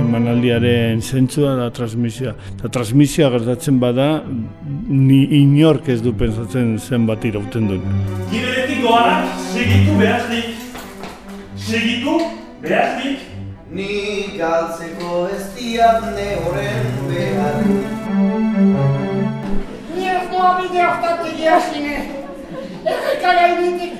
Emanaldiaren zentzua da transmisioa. Eta transmisioa gertatzen bada, ni inork ez du pensatzen zenbat irauten duen. Giberetik doanak segitu behaznik. Segitu behaznik. Ni galtzeko ez diat ne horren behar. Ni ez doa bide hortatik jasine. Errekara initik.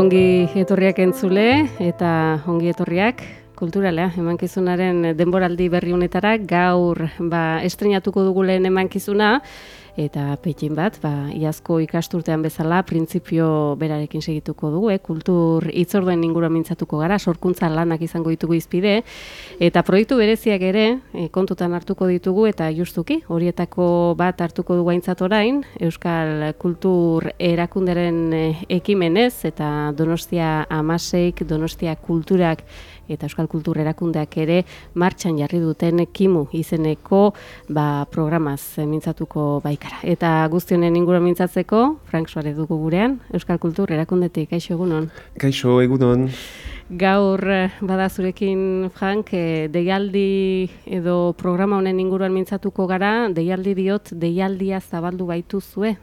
ongi etorriak entzule eta ongi etorriak. Kulturalea emankizunaren denboraldi berri honetara gaur ba estrenatuko dugu lehen emankizuna eta pekin bat, ba, iazko ikasturtean bezala, printzipio berarekin segituko dugu, eh? kultur itzorduen inguruan mintzatuko gara, sorkuntza lanak izango ditugu izpide, eta proiektu bereziak ere, eh, kontutan hartuko ditugu, eta justuki, horietako bat hartuko dugu aintzat orain, Euskal Kultur Erakunderen eh, ekimenez, eta Donostia Amaseik, Donostia Kulturak, eta Euskal Kultur Erakundeak ere martxan jarri duten kimu izeneko ba, programaz mintzatuko baikara. Eta guztionen inguruan mintzatzeko, Frank Suarez dugu gurean, Euskal Kultur Erakundetik, kaixo egunon. Kaixo egunon. Gaur eh, bada zurekin, Frank, eh, deialdi edo programa honen inguruan mintzatuko gara, deialdi diot, deialdia zabaldu baitu zue,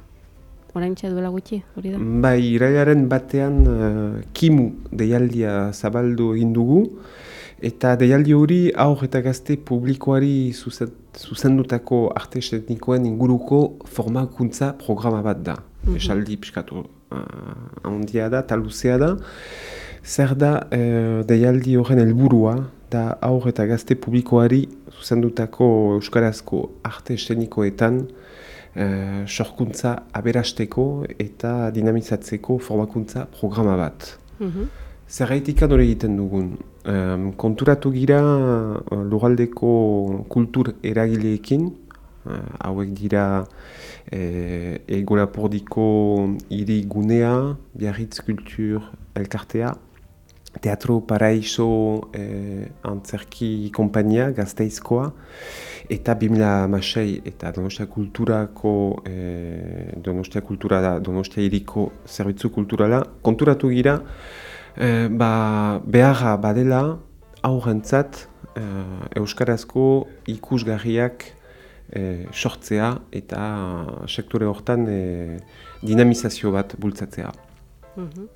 oraintxe duela gutxi, hori da? Bai, irailaren batean uh, kimu deialdia zabaldu egin dugu, eta deialdi hori aur eta gazte publikoari zuzen, zuzendutako arte estetikoen inguruko formakuntza programa bat da. Mm -hmm. Esaldi piskatu uh, handia da, taluzea da. Zer da uh, deialdi horren helburua da aur eta gazte publikoari zuzendutako euskarazko arte estetikoetan Uh, sorkuntza aberasteko eta dinamizatzeko formakuntza programa bat. Mm -hmm. Zerraitik egiten dugun. Konturatu gira uh, lurraldeko kultur eragileekin, uh, hauek dira uh, egorapordiko hiri gunea, biarritz kultur elkartea, Teatro Paraiso eh, antzerki kompainia, gazteizkoa, eta 2006 eta Donostia Kulturako, eh, Donostia Kultura da, Donostia Iriko Zerbitzu Kulturala, konturatu gira, eh, ba, beharra badela aurrentzat eh, Euskarazko ikusgarriak eh, sortzea eta sektore hortan eh, dinamizazio bat bultzatzea. Mm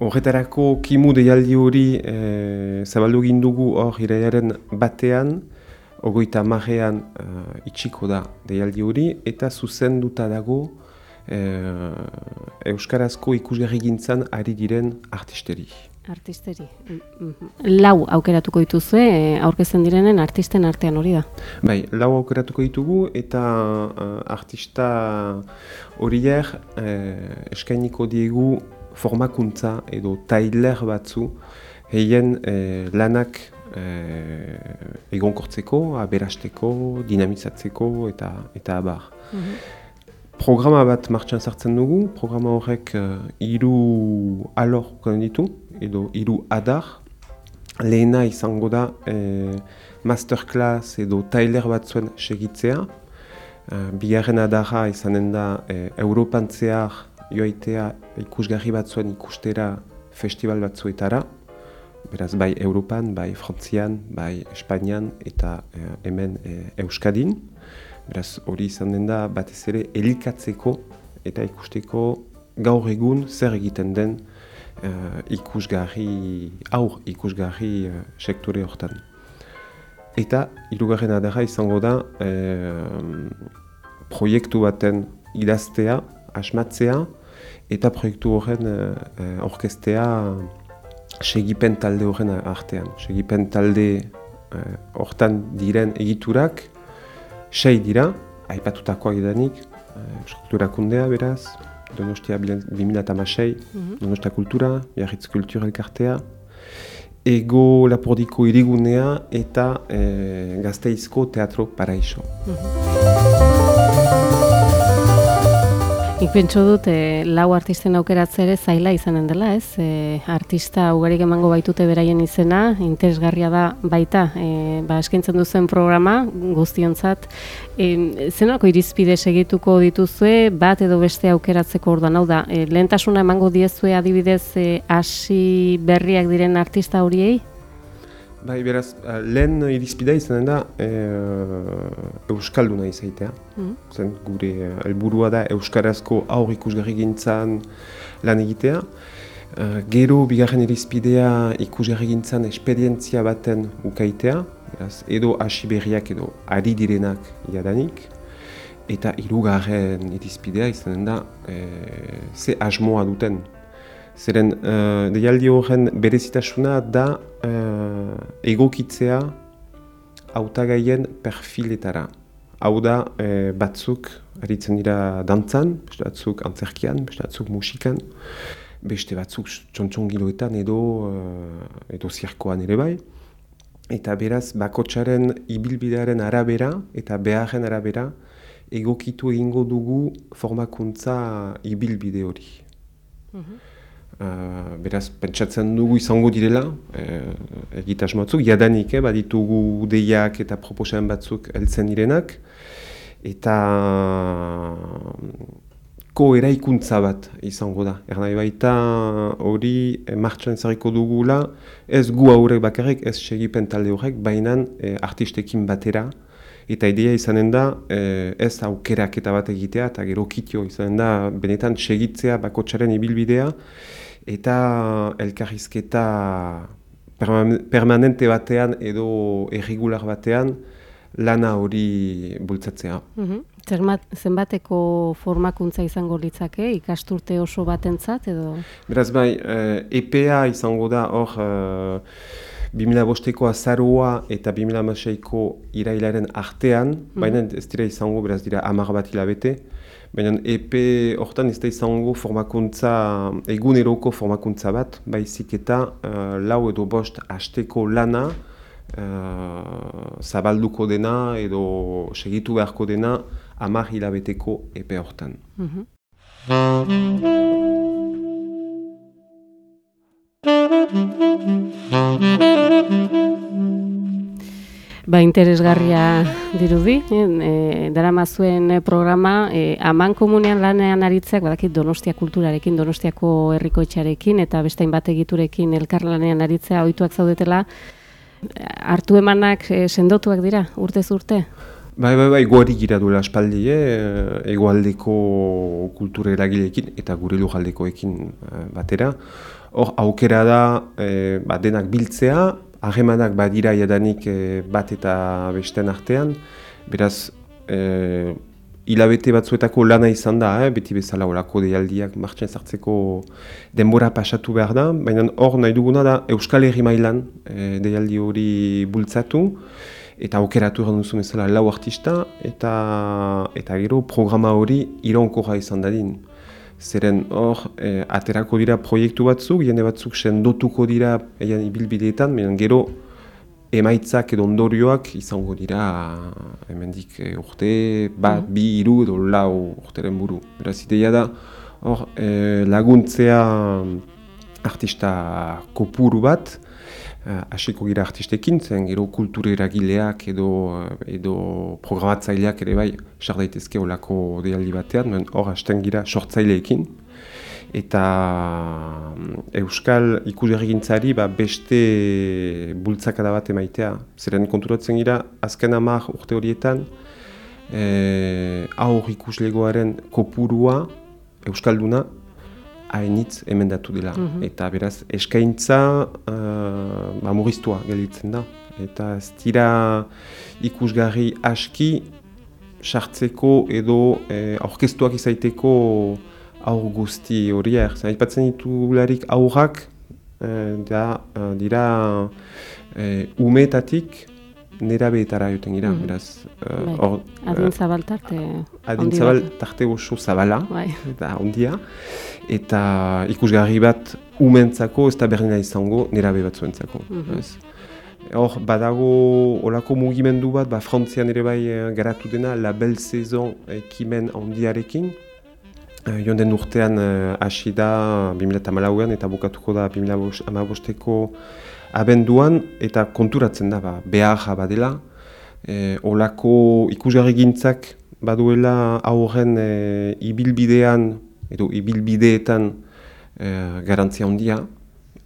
Horretarako kimu deialdi hori e, zabaldu gindugu hor iraiaren batean, ogoita marrean e, itxiko da deialdi hori, eta zuzenduta dago e, Euskarazko ikusgarri gintzan ari diren artisteri. Artisteri. Lau aukeratuko dituzue, e, aurkezten direnen artisten artean hori da? Bai, lau aukeratuko ditugu eta uh, artista horiek uh, eskainiko diegu formakuntza edo tailer batzu heien eh, lanak eh, egonkortzeko, aberasteko, dinamizatzeko eta eta abar. Mhm. Programa bat martxan sartzen dugu, programa horrek uh, hiru alor ditu, edo hiru adar. Lehena izango da eh, masterclass edo tailer batzuen segitzea. Uh, bigarren adarra izanen da eh, Europantzear joaitea ikusgarri batzuen ikustera festival batzuetara, beraz bai Europan, bai Frantzian, bai Espainian eta eh, hemen eh, Euskadin. Beraz hori izan den da batez ere elikatzeko eta ikusteko gaur egun zer egiten den eh, ikusgarri, aur ikusgarri eh, sektore hortan. Eta hirugarren adara izango da proiektu baten idaztea, asmatzea, eta proiektu horren uh, orkestea segipen talde horren artean. Segipen talde hortan diren egiturak sei dira, aipatutakoa gidanik, Euskal Kultura kundea beraz, Donostia 2006, Donostia Kultura, Jarritz Kultura elkartea, Ego Lapordiko irigunea eta e, Gazteizko Teatro Paraixo. Nik pentsu dut, e, lau artisten aukeratzea ere zaila izanen dela, ez? E, artista ugarik emango baitute beraien izena, interesgarria da baita, e, ba, eskaintzen duzen programa guztionzat. E, zenako irizpide segituko dituzue, bat edo beste aukeratzeko orduan, hau da, e, lehentasuna emango diezue adibidez hasi berriak diren artista horiei? Bai, beraz, eh, lehen irizpidea izanen da e, Euskalduna izaitea. Mm Zen, gure eh, helburua da Euskarazko aur ikusgarri gintzan lan egitea. gero, bigarren irizpidea ikusgarri gintzan esperientzia baten ukaitea. Beraz, edo hasi berriak edo ari direnak jadanik. Eta hirugarren irizpidea izanen da e, ze asmoa duten Zeren, uh, deialdi horren berezitasuna da uh, egokitzea hautagaien perfiletara. Hau da, uh, batzuk aritzen dira dantzan, beste batzuk antzerkian, beste batzuk musikan, beste batzuk txontxongiloetan edo, uh, edo zirkoan ere bai. Eta beraz, bakotsaren ibilbidearen arabera eta beharren arabera egokitu egingo dugu formakuntza ibilbide hori. Mhm. Uh, beraz, pentsatzen dugu izango direla, uh, egitas batzuk, jadanik, eh, baditugu deiak eta proposan batzuk heltzen direnak, eta ko eraikuntza bat izango da. Ernai baita hori eh, martxan zariko dugula, ez gu haurek bakarrik, ez segipen talde horrek, baina eh, artistekin batera, eta ideia izanen da eh, ez aukerak eta bat egitea, eta gero kitio izanen da benetan segitzea bakotxaren ibilbidea, eta elkarrizketa permanente batean edo erregular batean lana hori bultzatzea. Mm Zenbateko formakuntza izango litzake, ikasturte oso batentzat edo? Beraz bai, eh, EPA izango da hor eh, 2005ko azarua eta 2006ko irailaren artean, mm baina ez dira izango, beraz dira amar bat hilabete, Baina EP hortan ez da izango formakuntza, eguneroko formakuntza bat, baizik eta uh, lau edo bost hasteko lana uh, zabalduko dena edo segitu beharko dena hamar hilabeteko EP hortan. Mm Ba, interesgarria dirudi, e, dara mazuen programa, e, aman komunean lanean aritzeak, badakit Donostia kulturarekin, Donostiako herrikoetxarekin eta bestein bat egiturekin elkar lanean aritzea ohituak zaudetela, hartu emanak e, sendotuak dira, urtez urte? Bai, bai, bai, gori gira duela espaldi, eh? egoaldeko kultura eragilekin eta gure lujaldekoekin batera. Hor, aukera da, e, ba, denak biltzea, Ahemanak badira jadanik e, bat eta besten artean, beraz, e, hilabete batzuetako lana izan da, eh, beti bezala horako deialdiak martxan zartzeko denbora pasatu behar da, baina hor nahi duguna da Euskal Herri mailan e, deialdi hori bultzatu, eta okeratu egon duzu bezala lau artista, eta, eta gero programa hori ironkorra izan dadin. Zeren hor, eh, aterako dira proiektu batzuk, jende batzuk sendotuko dira eian ibilbideetan, baina gero emaitzak edo ondorioak izango dira hemendik e, urte, bat, mm. bi, iru edo lau urteren buru. Beraz, ideia da, hor, e, laguntzea artista kopuru bat, hasiko gira artistekin, zen gero kultura eragileak edo, eh, edo programatzaileak ere bai, sar daitezke olako dealdi batean, hor hasten gira sortzaileekin. Eta mm, Euskal ikusgarrigintzari ba, beste bultzakada bat emaitea. Zeren konturatzen gira, azken amak urte horietan, e, aur ikuslegoaren kopurua, Euskalduna, hainitz emendatu dela. Mhm. Eta beraz, eskaintza uh, ba, muriztua gelitzen da. Eta ez dira ikusgarri aski sartzeko edo eh, aurkeztuak izaiteko aur guzti horiek. Zer, ipatzen ditu larik aurrak eh, da, uh, dira eh, umetatik nerabeetara joten gira, Mhm. beraz. eh, Bai. hor, Adin zabal tarte adin handi zabal bat. tarte oso zabala, Bai. eta ondia, eta ikusgarri bat umentzako ez da berdina izango nerabe bat zuentzako. Ez. Hor, badago olako mugimendu bat, ba, Frantzian ere bai eh, garatu dena, la belle saison ekimen handiarekin. Uh, joan den urtean eh, hasi da 2008an eta bukatuko da 2008ko abenduan eta konturatzen da ba, behar badela. E, olako ikusgarri gintzak baduela aurren e, ibilbidean edo ibilbideetan e, garantzia handia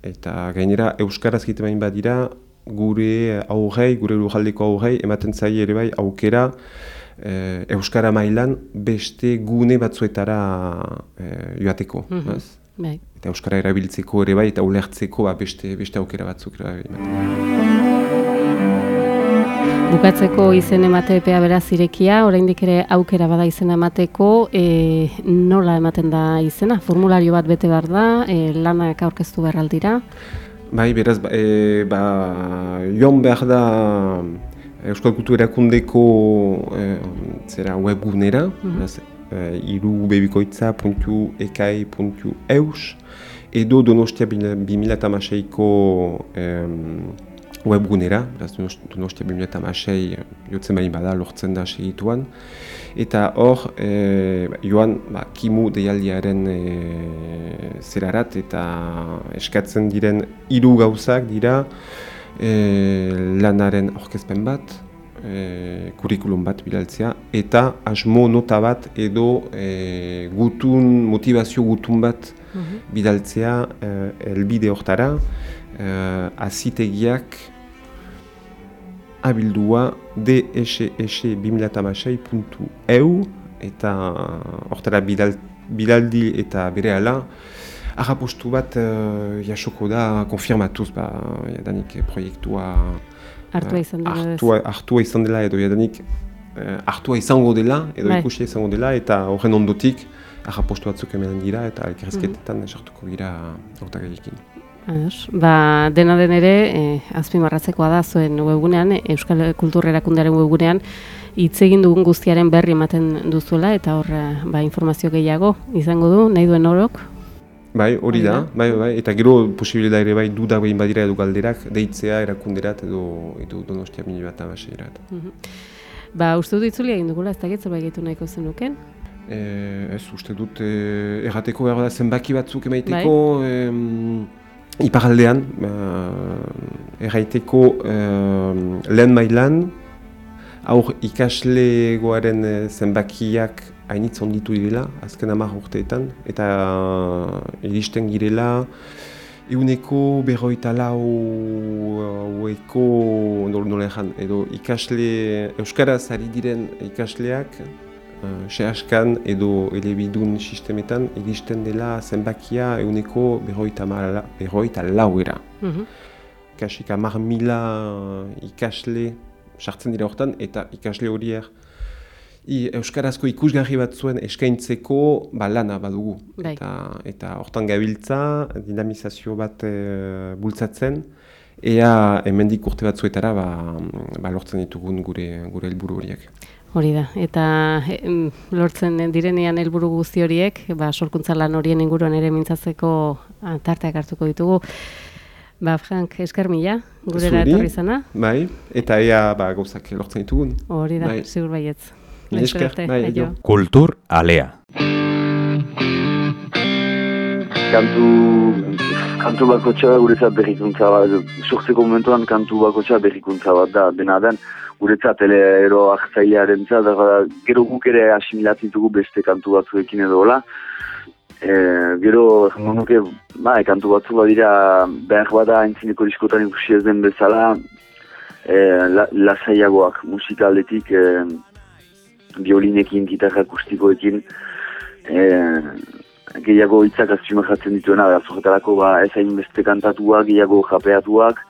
eta gainera euskaraz egiten badira gure aurrei, gure lujaldeko aurrei ematen zaie ere bai aukera e, euskara mailan beste gune batzuetara e, joateko. Mhm. ez? Bai. Eta euskara erabiltzeko ere bai eta ulertzeko ba, beste, beste aukera batzuk ematen. Bukatzeko izen emate epea beraz irekia, oraindik ere aukera bada izena emateko, e, nola ematen da izena? Formulario bat bete behar da, e, lanak aurkeztu behar aldira. Bai, beraz, ba, e, ba, joan behar da Euskal Kultu Erakundeko e, zera webgunera, beraz, e, irubebikoitza.ekai.eus edo Donostia 2006ko webgunera, beraz Donost- Donostia 2006 jotzen bain bada lortzen da segituan. Eta hor, e, joan ba, kimu deialdiaren e, zerarat eta eskatzen diren hiru gauzak dira e, lanaren aurkezpen bat, e, kurikulum bat bilaltzea, eta asmo nota bat edo e, gutun, motivazio gutun bat bidaltzea e, elbide hortara, e, azitegiak abildua dss2006.eu eta hortara bidal, bidaldi eta bere ala Arrapostu bat uh, jasoko da konfirmatuz ba, jadanik proiektua Hartua izan dela hartua, hartua izan dela edo jadanik eh, hartua izango dela edo Bai. ikusia izango dela eta horren ondotik arrapostu batzuk hemen dira eta elkarrizketetan sartuko gira hautagaiekin. Ados. Ba, dena den ere, e, azpimarratzekoa da zuen webgunean, e, Euskal Kultur Erakundearen webgunean, hitz egin dugun guztiaren berri ematen duzuela, eta hor eh, ba, informazio gehiago izango du, nahi duen orok. Bai, hori da, Hori bai, bai, eta gero posibilita ere bai duda behin badira edo galderak deitzea erakunderat edo, edo donostia mili bat amaseirat. Ba, uste dut itzuli egin dugula, ez dakit zerbait gehitu nahiko zenuken. E, ez, uste dut e, errateko behar da zenbaki batzuk emaiteko em, iparaldean, ba, erraiteko em, lehen mailan, aur ikaslegoaren e, zenbakiak hainitz onditu direla, azken hamar urteetan, eta iristen girela, Euneko berroita lau haueko nol- nola ejan, edo ikasle, Euskaraz ari diren ikasleak, uh, sehaskan edo elebidun sistemetan iristen dela zenbakia euneko berroita, mala, berroita lauera. Mhm. Kasik hamar mila ikasle sartzen dira hortan, eta ikasle horiek I, Euskarazko ikusgarri bat zuen eskaintzeko ba, lana badugu. Bai. Eta, eta hortan gabiltza, dinamizazio bat e, bultzatzen, ea hemendik urte batzuetara ba, ba, lortzen ditugun gure gure helburu horiek. Hori da, eta em, lortzen direnean helburu guzti horiek, ba, sorkuntza lan horien inguruan ere mintzatzeko ah, tarteak hartuko ditugu. Ba, Frank, esker mila, gurera etorri zana, Bai, eta ea ba, gauzak lortzen ditugun. hori da, Bai. zigur baietz. Mila Laster esker, arte, bai, aio. aio. Kultur alea. kantu, kantu bakotxa guretzat berrikuntza bat, sortzeko momentuan kantu bakotxa berrikuntza bat da, dena den, guretzat ero ahtzailearen zat, gero guk ere asimilatzen dugu beste kantu batzuekin edo hola. E, gero, jango nuke, ba, e, kantu batzu badira, behar bada entzineko diskotan ikusi ez den bezala, e, la, lasaiagoak musikaldetik, e, violinekin, gitarra akustikoekin, e, gehiago hitzak azpimarratzen dituena, beraz horretarako ba, ez hain beste kantatuak, gehiago japeatuak,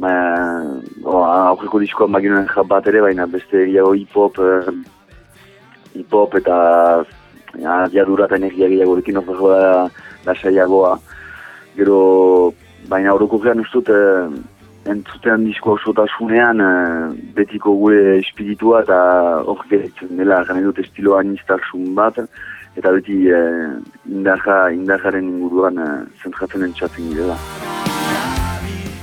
ba, o, aurreko diskoan baginoen jap bat ere, baina beste gehiago hip-hop, eh, hip-hop eta ja, jadura eta energia gehiagorekin horreko da lasaiagoa. Gero, baina orokorrean ustut, eh, entzuten disko osotasunean uh, betiko gure espiritua eta hor geritzen dela, gane dut estilo anistarsun bat, eta beti uh, indaja, indajaren inguruan uh, zentratzen entzatzen girela.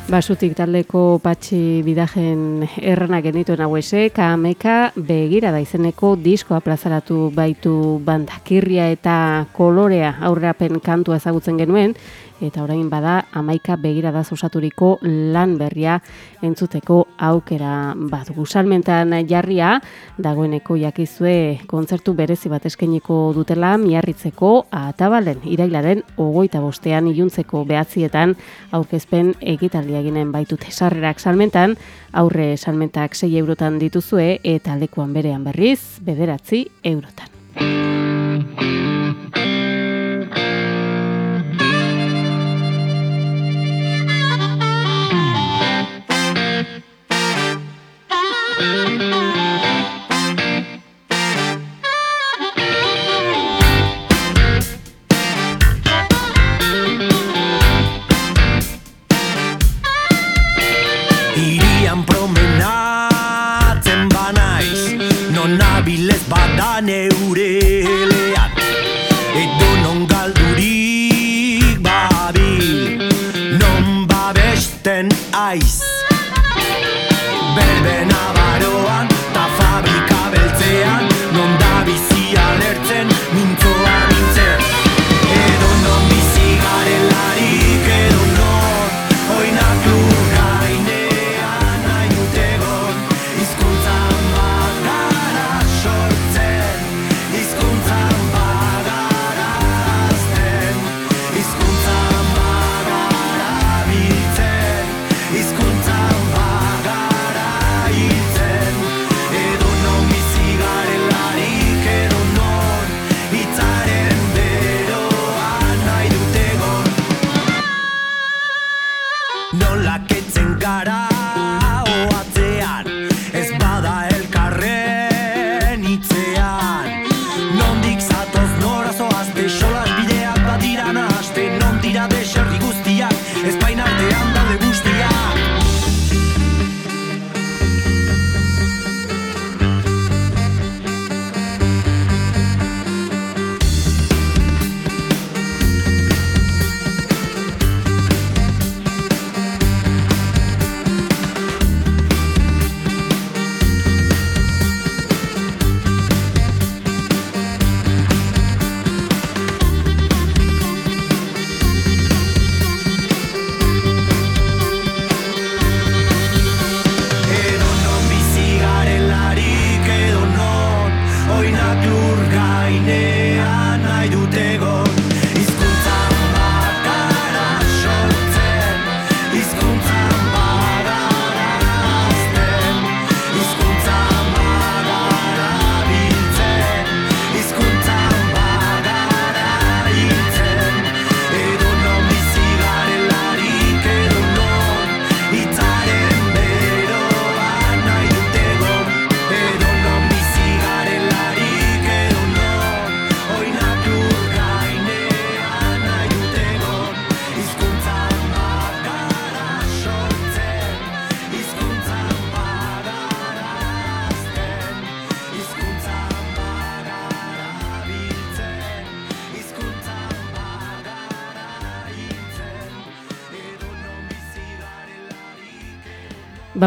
Basutik taldeko patxi bidajen errana genituen hauese, kameka begira da izeneko diskoa plazaratu baitu bandakirria eta kolorea aurrapen kantua ezagutzen genuen, eta orain bada amaika begira da osaturiko lan berria entzuteko aukera bat gusalmentan jarria dagoeneko jakizue kontzertu berezi bat eskeniko dutela miarritzeko atabalen irailaren ogoita bostean iluntzeko behatzietan aurkezpen egitaldi eginen baitute sarrerak salmentan aurre salmentak 6 eurotan dituzue eta lekuan berean berriz bederatzi eurotan. neure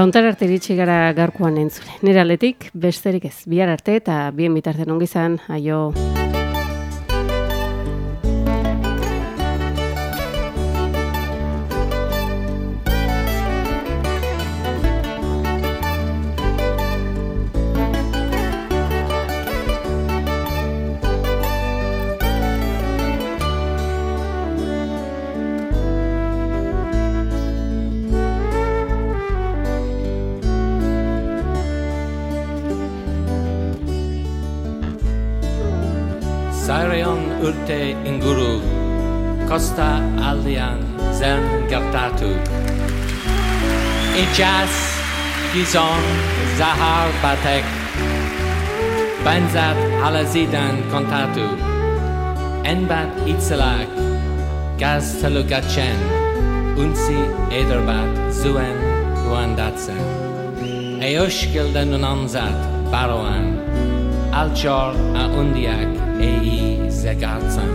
Ba, ontar arte iritsi gara garkuan entzule. Nire aletik, besterik ez, bihar arte eta bien bitartzen ongizan, aio... In Inguru, Costa Aldian, Zen Gartatu. Ijaz Gizon Zahar Batek, Benzat Alazidan Kontatu, Enbat Itzelak, Gaz Telugachen, Unsi Ederbat Zuen Luandatsen. Eoshkil den Nunanzat Baroan. Altjor a undiak ei zegartzen.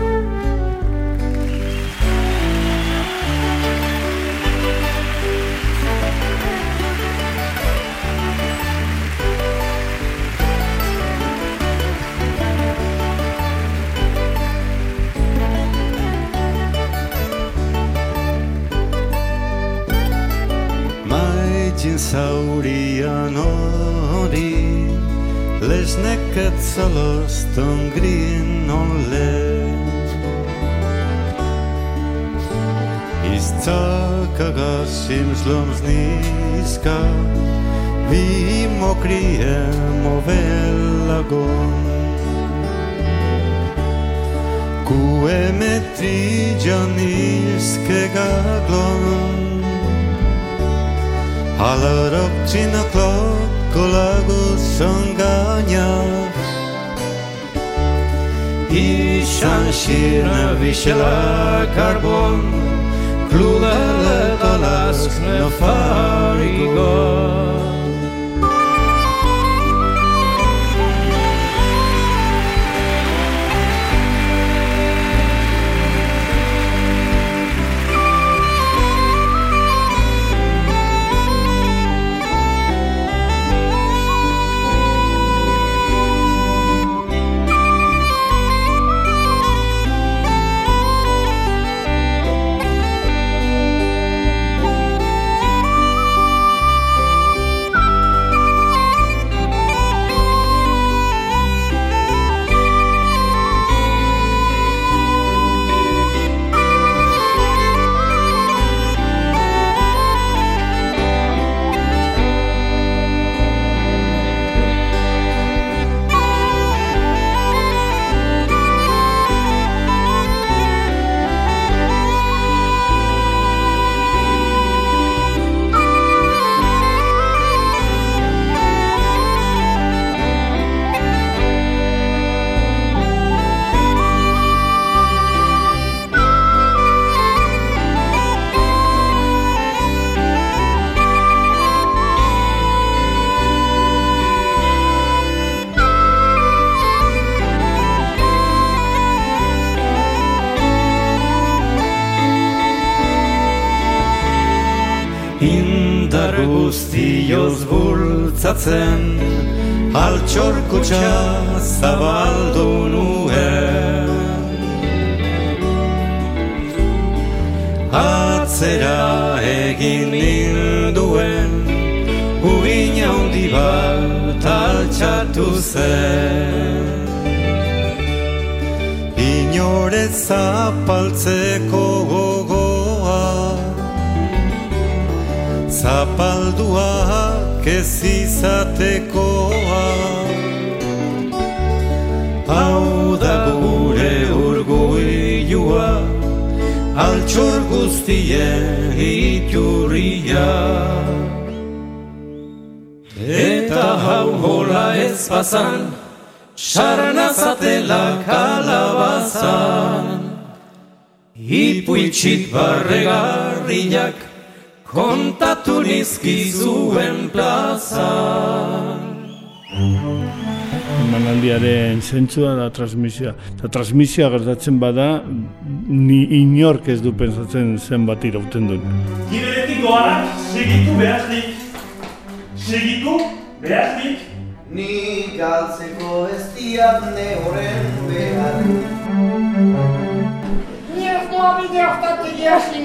Maigin saurian hori lež neked celo s tom grino let. Iz celkega šim zlom zniska, vimo krijemo velagon. Kueme triđanivskega glon, ali robčina klon, kolego ściągania i szansina wysiela karbon klula leta lask na farigon. Guztioz bultzatzen Altxorkutxa zabaldu nuen. Atzera egin ninduen Uin handi bat altxatu zen. Inore zapaltzeko Zapalduak ez izatekoa. Hau da gure urguilua Altxor guztien iturria. Eta hau hola ez pasan Sarnazatela kalabazan. Ipuitxit barregarriak kontatu nizkizuen plazan. Emanaldiaren zentzua da transmisioa. Eta transmisioa gertatzen bada, ni inork ez du pensatzen zenbat irauten duen. Giberetik doanak segitu behaznik. Segitu behaznik. Ni galtzeko ez diat ne horren behar Ni ez doa bide hartatik jasine.